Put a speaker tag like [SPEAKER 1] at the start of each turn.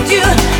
[SPEAKER 1] need you.